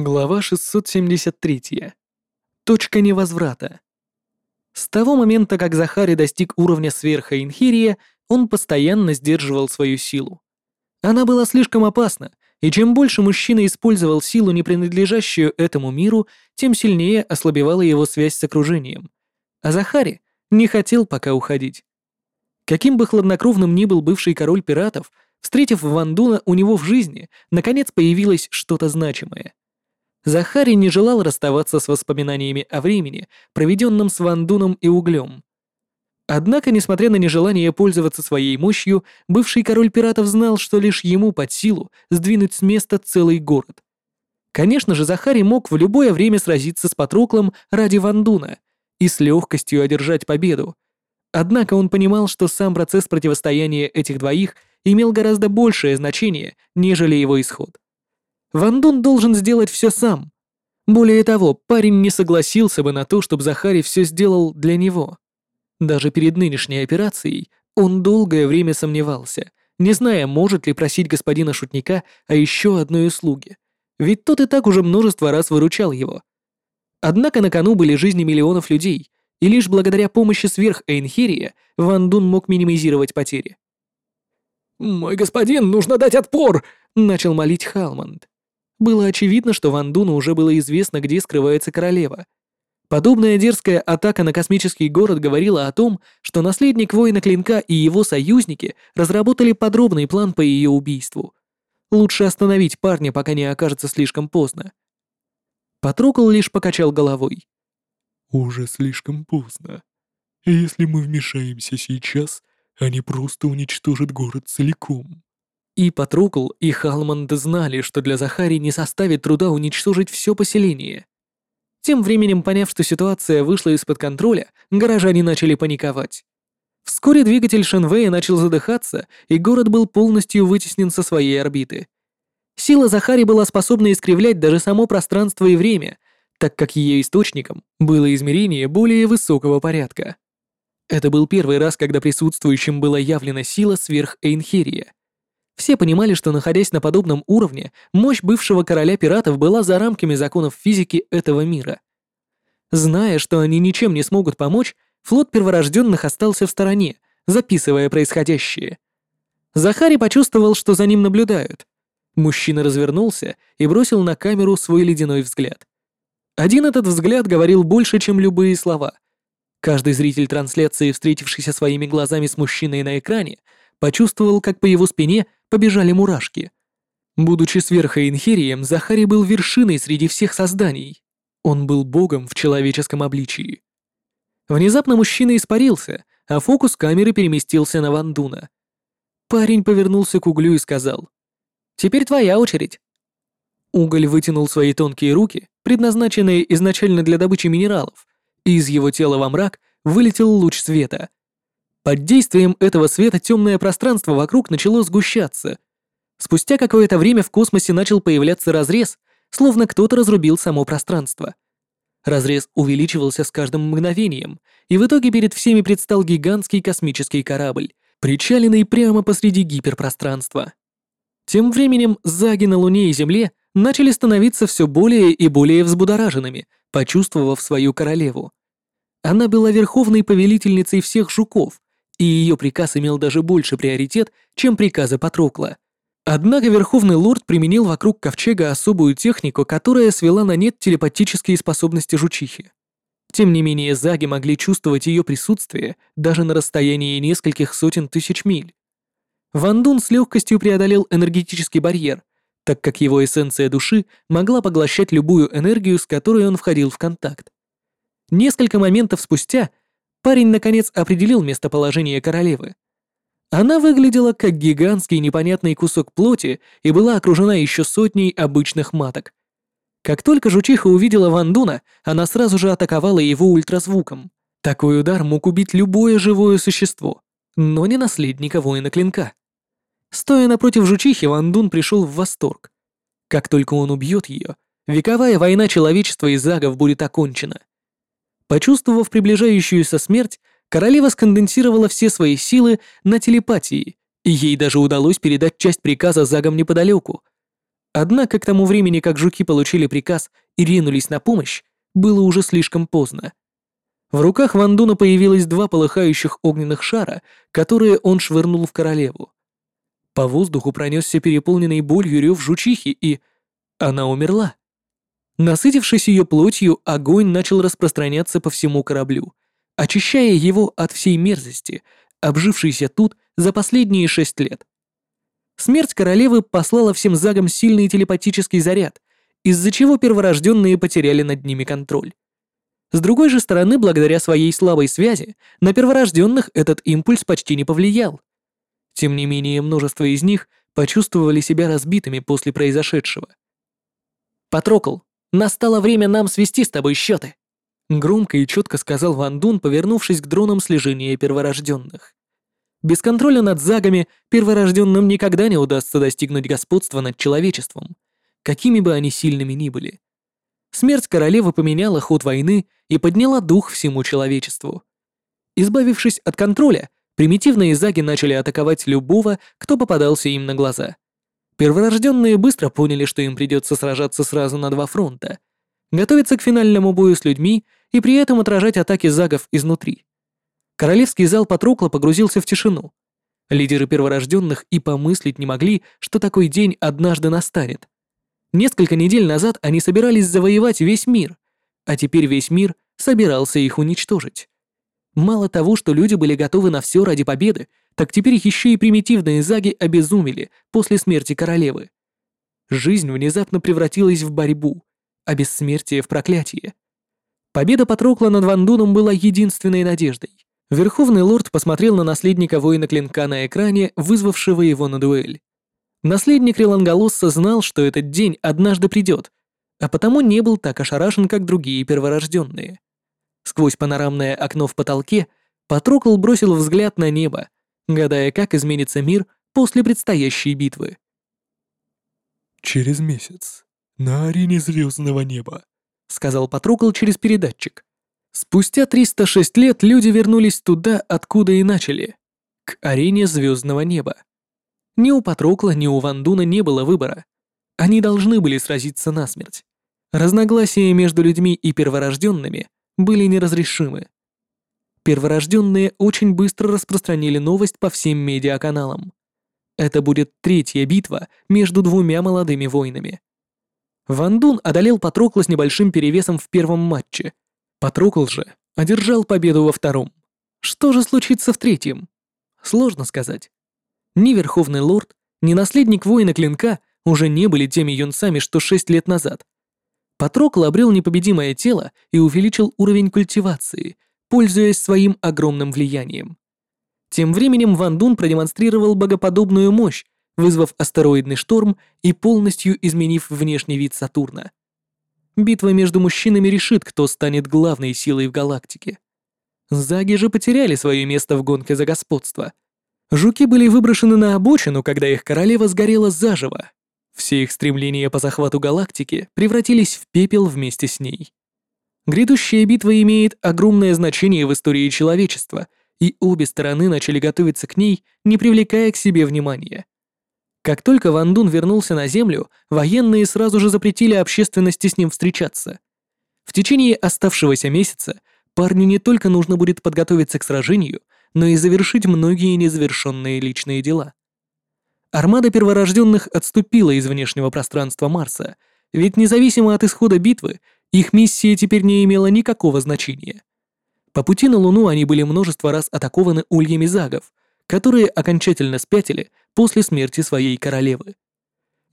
Глава 673. Точка невозврата. С того момента, как Захари достиг уровня сверхоинхирия, он постоянно сдерживал свою силу. Она была слишком опасна, и чем больше мужчина использовал силу, не принадлежащую этому миру, тем сильнее ослабевала его связь с окружением. А Захари не хотел пока уходить. Каким бы хладнокровным ни был бывший король пиратов, встретив Вандуна у него в жизни, наконец появилось что-то значимое. Захари не желал расставаться с воспоминаниями о времени, проведенном с Вандуном и Углем. Однако, несмотря на нежелание пользоваться своей мощью, бывший король пиратов знал, что лишь ему под силу сдвинуть с места целый город. Конечно же, Захари мог в любое время сразиться с Патроклом ради Вандуна и с легкостью одержать победу. Однако он понимал, что сам процесс противостояния этих двоих имел гораздо большее значение, нежели его исход. Ван Дун должен сделать все сам. Более того, парень не согласился бы на то, чтобы Захари все сделал для него. Даже перед нынешней операцией он долгое время сомневался, не зная, может ли просить господина шутника о еще одной услуге, ведь тот и так уже множество раз выручал его. Однако на кону были жизни миллионов людей, и лишь благодаря помощи сверх Эйнхирия Ван Дун мог минимизировать потери. «Мой господин, нужно дать отпор!» — начал молить Халмонд. Было очевидно, что Ван Дуну уже было известно, где скрывается королева. Подобная дерзкая атака на космический город говорила о том, что наследник воина Клинка и его союзники разработали подробный план по ее убийству. Лучше остановить парня, пока не окажется слишком поздно. Патрокол лишь покачал головой. «Уже слишком поздно. Если мы вмешаемся сейчас, они просто уничтожат город целиком». И Патрукл, и Халманд знали, что для Захари не составит труда уничтожить все поселение. Тем временем, поняв, что ситуация вышла из-под контроля, горожане начали паниковать. Вскоре двигатель Шенвея начал задыхаться, и город был полностью вытеснен со своей орбиты. Сила Захари была способна искривлять даже само пространство и время, так как ее источником было измерение более высокого порядка. Это был первый раз, когда присутствующим была явлена сила сверх Эйнхерия. Все понимали, что находясь на подобном уровне, мощь бывшего короля пиратов была за рамками законов физики этого мира. Зная, что они ничем не смогут помочь, флот перворожденных остался в стороне, записывая происходящее. Захари почувствовал, что за ним наблюдают. Мужчина развернулся и бросил на камеру свой ледяной взгляд. Один этот взгляд говорил больше, чем любые слова. Каждый зритель трансляции, встретившийся своими глазами с мужчиной на экране, почувствовал, как по его спине побежали мурашки. Будучи сверхоинхерием, Захари был вершиной среди всех созданий. Он был богом в человеческом обличии. Внезапно мужчина испарился, а фокус камеры переместился на Вандуна. Парень повернулся к углю и сказал. «Теперь твоя очередь». Уголь вытянул свои тонкие руки, предназначенные изначально для добычи минералов, и из его тела во мрак вылетел луч света. Под действием этого света темное пространство вокруг начало сгущаться. Спустя какое-то время в космосе начал появляться разрез, словно кто-то разрубил само пространство. Разрез увеличивался с каждым мгновением, и в итоге перед всеми предстал гигантский космический корабль, причаленный прямо посреди гиперпространства. Тем временем заги на Луне и Земле начали становиться все более и более взбудораженными, почувствовав свою королеву. Она была верховной повелительницей всех жуков, и ее приказ имел даже больше приоритет, чем приказы Патрокла. Однако Верховный Лорд применил вокруг Ковчега особую технику, которая свела на нет телепатические способности жучихи. Тем не менее, заги могли чувствовать ее присутствие даже на расстоянии нескольких сотен тысяч миль. Ван Дун с легкостью преодолел энергетический барьер, так как его эссенция души могла поглощать любую энергию, с которой он входил в контакт. Несколько моментов спустя парень наконец определил местоположение королевы. Она выглядела как гигантский непонятный кусок плоти и была окружена еще сотней обычных маток. Как только жучиха увидела Вандуна, она сразу же атаковала его ультразвуком. Такой удар мог убить любое живое существо, но не наследника воина клинка. Стоя напротив жучихи, Вандун пришел в восторг. Как только он убьет ее, вековая война человечества и загов будет окончена. Почувствовав приближающуюся смерть, королева сконденсировала все свои силы на телепатии, и ей даже удалось передать часть приказа загам неподалеку. Однако к тому времени, как жуки получили приказ и ринулись на помощь, было уже слишком поздно. В руках Вандуна появилось два полыхающих огненных шара, которые он швырнул в королеву. По воздуху пронесся переполненный болью рев жучихи, и... Она умерла. Насытившись ее плотью, огонь начал распространяться по всему кораблю, очищая его от всей мерзости, обжившейся тут за последние шесть лет. Смерть королевы послала всем загам сильный телепатический заряд, из-за чего перворожденные потеряли над ними контроль. С другой же стороны, благодаря своей слабой связи, на перворожденных этот импульс почти не повлиял. Тем не менее, множество из них почувствовали себя разбитыми после произошедшего. «Патрокл, настало время нам свести с тобой счеты», громко и четко сказал Ван Дун, повернувшись к дронам слежения перворожденных. Без контроля над загами перворожденным никогда не удастся достигнуть господства над человечеством, какими бы они сильными ни были. Смерть королевы поменяла ход войны и подняла дух всему человечеству. Избавившись от контроля, примитивные заги начали атаковать любого, кто попадался им на глаза. Перворожденные быстро поняли, что им придется сражаться сразу на два фронта, готовиться к финальному бою с людьми и при этом отражать атаки загов изнутри. Королевский зал Патрокла погрузился в тишину. Лидеры перворожденных и помыслить не могли, что такой день однажды настанет. Несколько недель назад они собирались завоевать весь мир, а теперь весь мир собирался их уничтожить. Мало того, что люди были готовы на все ради победы, так теперь еще и примитивные заги обезумели после смерти королевы. Жизнь внезапно превратилась в борьбу, а бессмертие в проклятие. Победа Патрокла над Вандуном была единственной надеждой. Верховный лорд посмотрел на наследника воина клинка на экране, вызвавшего его на дуэль. Наследник Реланголосса знал, что этот день однажды придет, а потому не был так ошарашен, как другие перворожденные. Сквозь панорамное окно в потолке Патрокл бросил взгляд на небо, гадая, как изменится мир после предстоящей битвы. «Через месяц. На арене звездного неба», — сказал Патрокл через передатчик. Спустя 306 лет люди вернулись туда, откуда и начали, к арене звездного неба. Ни у Патрокла, ни у Вандуна не было выбора. Они должны были сразиться насмерть. Разногласия между людьми и перворожденными были неразрешимы. Перворожденные очень быстро распространили новость по всем медиаканалам. Это будет третья битва между двумя молодыми воинами. Вандун одолел Патрокла с небольшим перевесом в первом матче. Патрокл же одержал победу во втором. Что же случится в третьем? Сложно сказать. Ни Верховный Лорд, ни наследник воина Клинка уже не были теми юнцами, что шесть лет назад. Патрокл обрел непобедимое тело и увеличил уровень культивации, пользуясь своим огромным влиянием. Тем временем Ван Дун продемонстрировал богоподобную мощь, вызвав астероидный шторм и полностью изменив внешний вид Сатурна. Битва между мужчинами решит, кто станет главной силой в галактике. Заги же потеряли свое место в гонке за господство — Жуки были выброшены на обочину, когда их королева сгорела заживо. Все их стремления по захвату галактики превратились в пепел вместе с ней. Грядущая битва имеет огромное значение в истории человечества, и обе стороны начали готовиться к ней, не привлекая к себе внимания. Как только Ван Дун вернулся на Землю, военные сразу же запретили общественности с ним встречаться. В течение оставшегося месяца парню не только нужно будет подготовиться к сражению, но и завершить многие незавершенные личные дела. Армада перворожденных отступила из внешнего пространства Марса, ведь независимо от исхода битвы, их миссия теперь не имела никакого значения. По пути на Луну они были множество раз атакованы ульями загов, которые окончательно спятили после смерти своей королевы.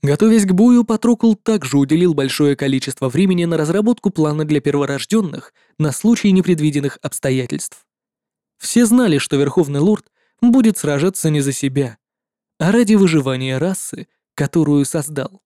Готовясь к бою, Патрокл также уделил большое количество времени на разработку плана для перворожденных на случай непредвиденных обстоятельств. Все знали, что Верховный Лорд будет сражаться не за себя, а ради выживания расы, которую создал.